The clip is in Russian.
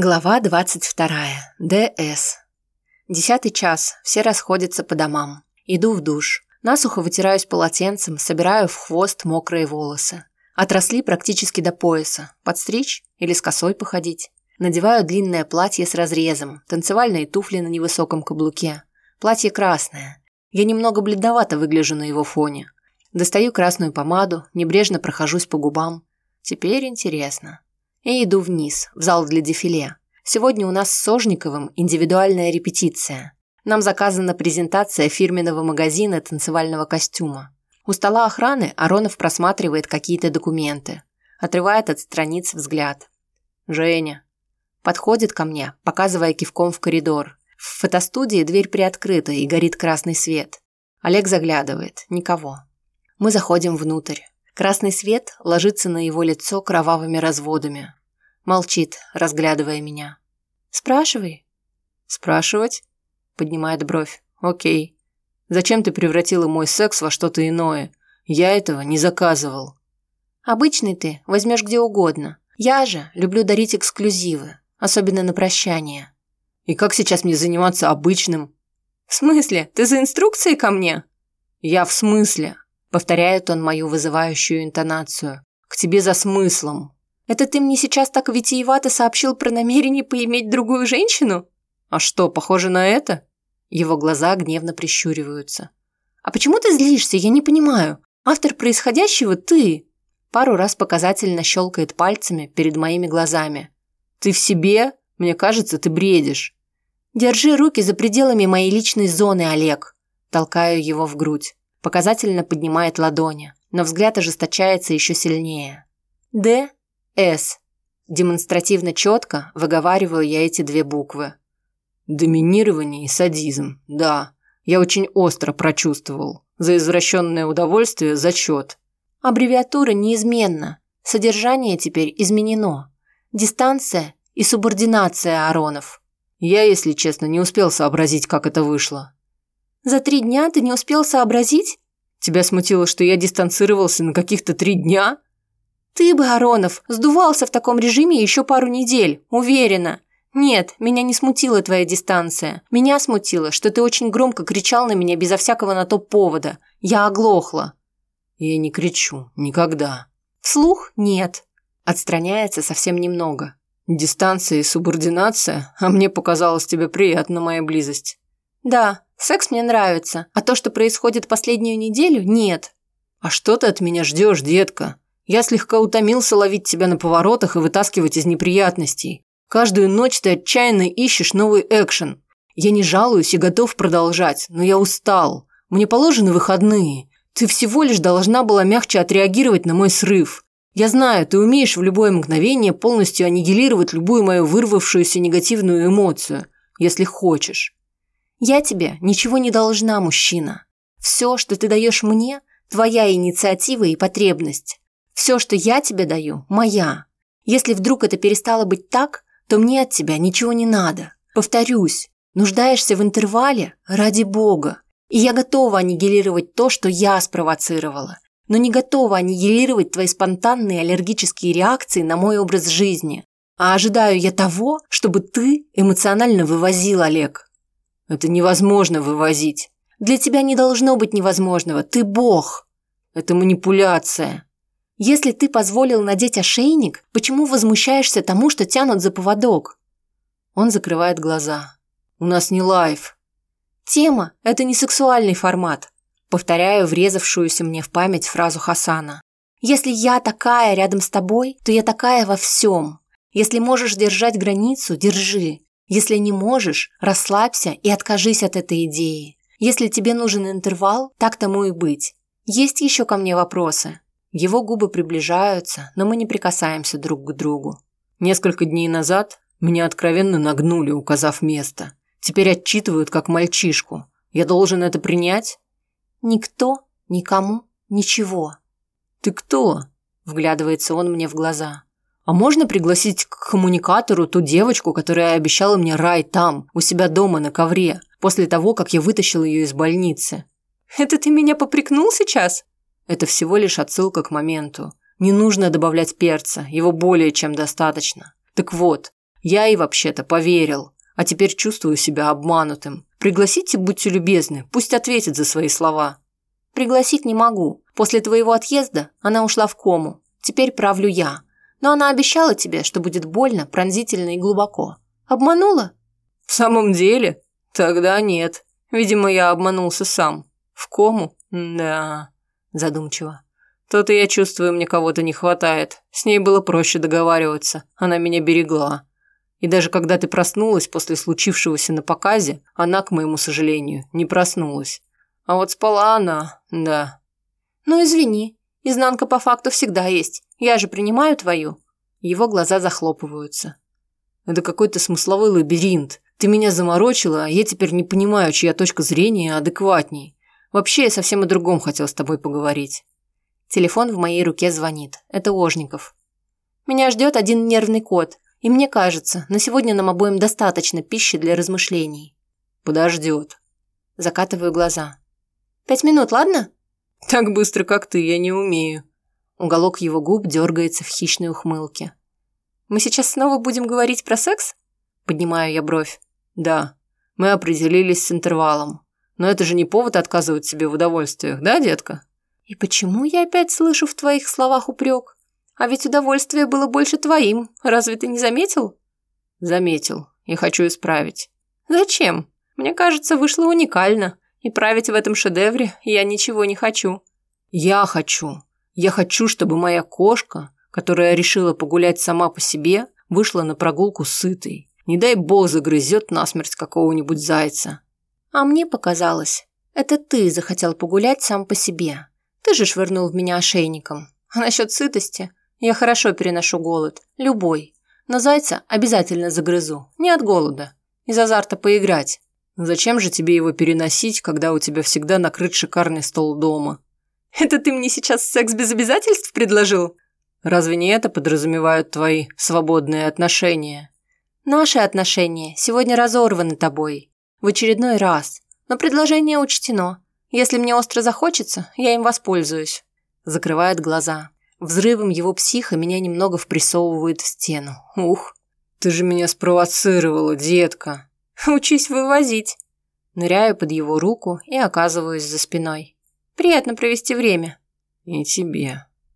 Глава 22. ДС. Десятый час. Все расходятся по домам. Иду в душ. Насухо вытираюсь полотенцем, собираю в хвост мокрые волосы. Отросли практически до пояса. Подстричь или с косой походить. Надеваю длинное платье с разрезом, танцевальные туфли на невысоком каблуке. Платье красное. Я немного бледновато выгляжу на его фоне. Достаю красную помаду, небрежно прохожусь по губам. Теперь интересно и иду вниз, в зал для дефиле. Сегодня у нас с Сожниковым индивидуальная репетиция. Нам заказана презентация фирменного магазина танцевального костюма. У стола охраны Аронов просматривает какие-то документы. Отрывает от страниц взгляд. «Женя». Подходит ко мне, показывая кивком в коридор. В фотостудии дверь приоткрыта и горит красный свет. Олег заглядывает. Никого. Мы заходим внутрь. Красный свет ложится на его лицо кровавыми разводами. Молчит, разглядывая меня. «Спрашивай». «Спрашивать?» Поднимает бровь. «Окей. Зачем ты превратила мой секс во что-то иное? Я этого не заказывал». «Обычный ты, возьмешь где угодно. Я же люблю дарить эксклюзивы, особенно на прощание». «И как сейчас мне заниматься обычным?» «В смысле? Ты за инструкцией ко мне?» «Я в смысле?» Повторяет он мою вызывающую интонацию. «К тебе за смыслом». «Это ты мне сейчас так витиевато сообщил про намерение поиметь другую женщину?» «А что, похоже на это?» Его глаза гневно прищуриваются. «А почему ты злишься? Я не понимаю. Автор происходящего ты!» Пару раз показательно щелкает пальцами перед моими глазами. «Ты в себе? Мне кажется, ты бредишь». «Держи руки за пределами моей личной зоны, Олег!» Толкаю его в грудь показательно поднимает ладони, но взгляд ожесточается еще сильнее. «Д. С». Демонстративно четко выговариваю я эти две буквы. Доминирование и садизм, да. Я очень остро прочувствовал. За извращенное удовольствие зачет. Аббревиатура неизменна. Содержание теперь изменено. Дистанция и субординация Аронов. Я, если честно, не успел сообразить, как это вышло. За три дня ты не успел сообразить? Тебя смутило, что я дистанцировался на каких-то три дня? Ты бы, Аронов, сдувался в таком режиме еще пару недель, уверена. Нет, меня не смутила твоя дистанция. Меня смутило, что ты очень громко кричал на меня безо всякого на то повода. Я оглохла. Я не кричу. Никогда. Вслух? Нет. Отстраняется совсем немного. Дистанция и субординация, а мне показалось тебе приятна моя близость. Да, секс мне нравится, а то, что происходит последнюю неделю, нет. А что ты от меня ждешь, детка? Я слегка утомился ловить тебя на поворотах и вытаскивать из неприятностей. Каждую ночь ты отчаянно ищешь новый экшен. Я не жалуюсь и готов продолжать, но я устал. Мне положены выходные. Ты всего лишь должна была мягче отреагировать на мой срыв. Я знаю, ты умеешь в любое мгновение полностью аннигилировать любую мою вырвавшуюся негативную эмоцию, если хочешь. Я тебе ничего не должна, мужчина. Все, что ты даешь мне, твоя инициатива и потребность. Все, что я тебе даю, моя. Если вдруг это перестало быть так, то мне от тебя ничего не надо. Повторюсь, нуждаешься в интервале ради Бога. И я готова аннигилировать то, что я спровоцировала, но не готова аннигилировать твои спонтанные аллергические реакции на мой образ жизни. А ожидаю я того, чтобы ты эмоционально вывозил Олег. Это невозможно вывозить. Для тебя не должно быть невозможного. Ты бог. Это манипуляция. Если ты позволил надеть ошейник, почему возмущаешься тому, что тянут за поводок? Он закрывает глаза. У нас не лайф. Тема – это не сексуальный формат. Повторяю врезавшуюся мне в память фразу Хасана. Если я такая рядом с тобой, то я такая во всем. Если можешь держать границу, держи. Если не можешь, расслабься и откажись от этой идеи. Если тебе нужен интервал, так тому и быть. Есть еще ко мне вопросы? Его губы приближаются, но мы не прикасаемся друг к другу. Несколько дней назад меня откровенно нагнули, указав место. Теперь отчитывают как мальчишку. Я должен это принять? Никто, никому, ничего. Ты кто? Вглядывается он мне в глаза. А можно пригласить к коммуникатору ту девочку, которая обещала мне рай там, у себя дома на ковре, после того, как я вытащил ее из больницы? Это ты меня попрекнул сейчас? Это всего лишь отсылка к моменту. Не нужно добавлять перца, его более чем достаточно. Так вот, Я и вообще-то поверил, а теперь чувствую себя обманутым. Пригласите, будьте любезны, пусть ответит за свои слова. Пригласить не могу. После твоего отъезда она ушла в кому. Теперь правлю я. Но она обещала тебе, что будет больно, пронзительно и глубоко. Обманула? В самом деле? Тогда нет. Видимо, я обманулся сам. В кому? Да, задумчиво. То-то я чувствую, мне кого-то не хватает. С ней было проще договариваться. Она меня берегла. И даже когда ты проснулась после случившегося на показе, она, к моему сожалению, не проснулась. А вот спала она, да. Ну, извини. Изнанка по факту всегда есть. Я же принимаю твою. Его глаза захлопываются. Это какой-то смысловой лабиринт. Ты меня заморочила, а я теперь не понимаю, чья точка зрения адекватней. Вообще, я совсем о другом хотел с тобой поговорить. Телефон в моей руке звонит. Это Ожников. Меня ждет один нервный кот, и мне кажется, на сегодня нам обоим достаточно пищи для размышлений. Подождет. Закатываю глаза. Пять минут, ладно? Так быстро, как ты, я не умею. Уголок его губ дергается в хищной ухмылке. Мы сейчас снова будем говорить про секс? Поднимаю я бровь. Да, мы определились с интервалом. Но это же не повод отказывать себе в удовольствиях, да, детка? И почему я опять слышу в твоих словах упрек? А ведь удовольствие было больше твоим. Разве ты не заметил? Заметил. И хочу исправить. Зачем? Мне кажется, вышло уникально. И править в этом шедевре я ничего не хочу. Я хочу. Я хочу, чтобы моя кошка, которая решила погулять сама по себе, вышла на прогулку сытой. Не дай бог загрызет насмерть какого-нибудь зайца. А мне показалось, это ты захотел погулять сам по себе. Ты же швырнул в меня ошейником. А насчет сытости? Я хорошо переношу голод. Любой. Но зайца обязательно загрызу. Не от голода. Из азарта поиграть. Зачем же тебе его переносить, когда у тебя всегда накрыт шикарный стол дома? Это ты мне сейчас секс без обязательств предложил? Разве не это подразумевают твои свободные отношения? Наши отношения сегодня разорваны тобой. В очередной раз. Но предложение учтено. Если мне остро захочется, я им воспользуюсь. Закрывает глаза. Взрывом его психа меня немного впрессовывает в стену. Ух. Ты же меня спровоцировала, детка. Учись вывозить. Ныряю под его руку и оказываюсь за спиной. Приятно провести время. И тебе.